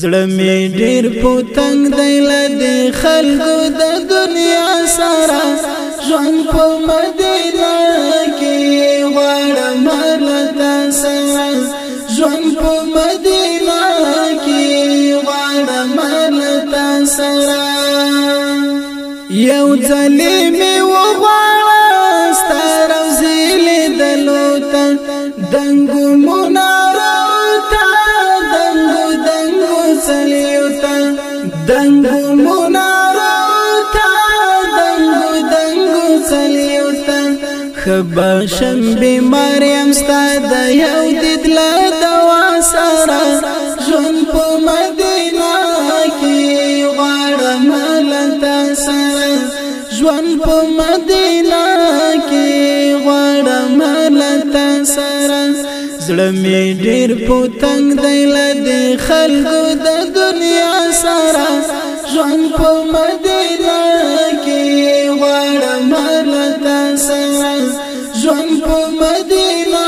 زړه می ډیر پوتنګ دی لدې خلکو د دنیا سره ژوند په مدینه کې غواړم لته سره ژوند په مدینه کې غواړم لته سره یو ځلې می وغواړم دنګو منارو تا دنګو دنګو چلیو تا خبا شم بیماریم ستا د یو دتل دوا سره ژوند په مدینه کې غړم لنتا سره ژوند په مدینه کې غړم لنتا سره زړه می ډیر پوتنګ دی لدې خلکو د دنیا سره ژوند په مدینه کې غواړم لتا سره ژوند په مدینه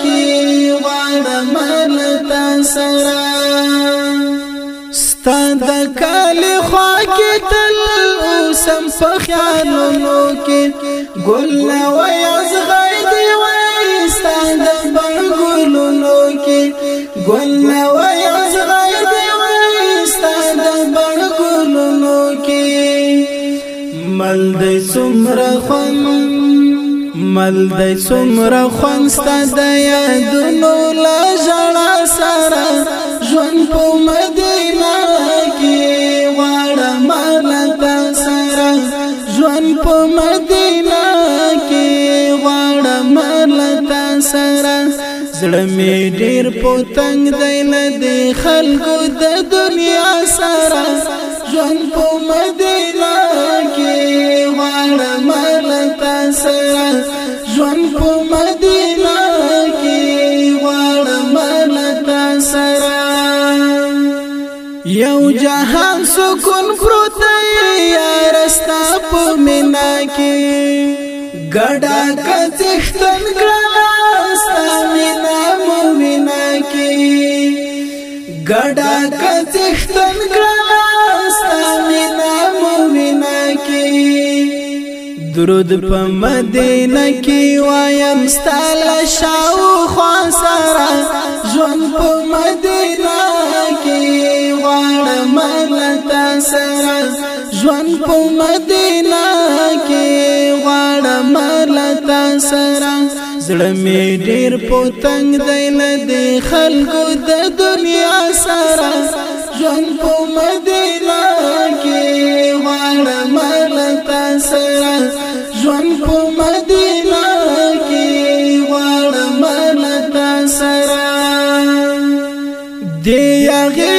کې غواړم لتا سره ستاد کال خوا کې تل اوسم په خیالونو کې ګل وای از غېدې ګل مې وای زغای دی وستا د بڼ ګلونو کې مل دې څومره خون مل دې څومره خون ستا د یادونو لا ژړا سره ژوند په مدینه کې واړه مال تا سره ژوند په زړه می ډیر پوتنګ دی لدی خلکو د دنیا سره ژوند په مدینه کې غواړم لتا سره ژوند په مدینه کې غواړم لتا سره یو جهان سکون پروت یا رستا په مینا کې ګډا کڅختن کړه درود په مدینه کې وایم ستاله شاو خوا سره ژوند په مدینه کې غواړم تا سره ژوند په مدینه کې غواړم تا سره زړه می ډیر پوتنګ دی نه دی خلکو د دنیا سره ژوند په مدینه کې ژوند په مدینه کې غواړم تا سره دی هغه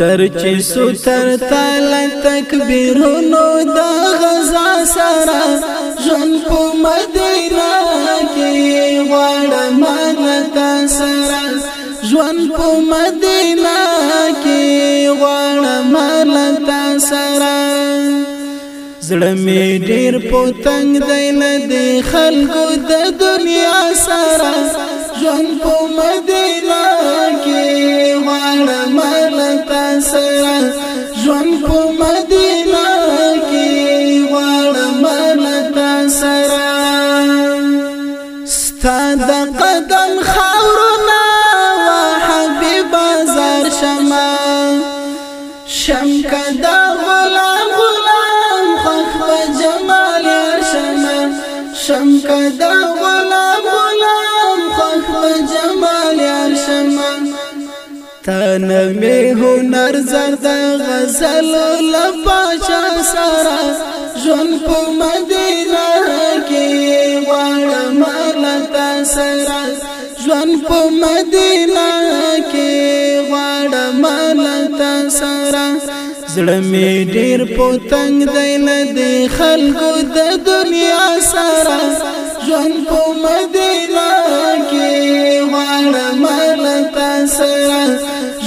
در چې ستر تل تکبیرونو د غزا سره ژوند په مدینه کې غړم تا سره ژوند په مدینه کې غړم تا سره زړه می ډیر پوتنګ دی نه دی خلکو د دنیا سره ژوند په مدینه کې سره ژوند په مدینه کې غواړم له تا سره ستاد قدم خاورو تن می هنر زرد غزل لپاشا سارا جون په مدینه کې وړم لتا سارا جون په مدینه کې وړم لتا سارا زړه می ډیر پوتنګ دی نه دی خلکو د دنیا سارا ژوند په مدینه کې غواړم تا سره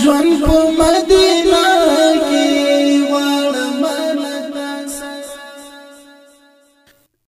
ژوند په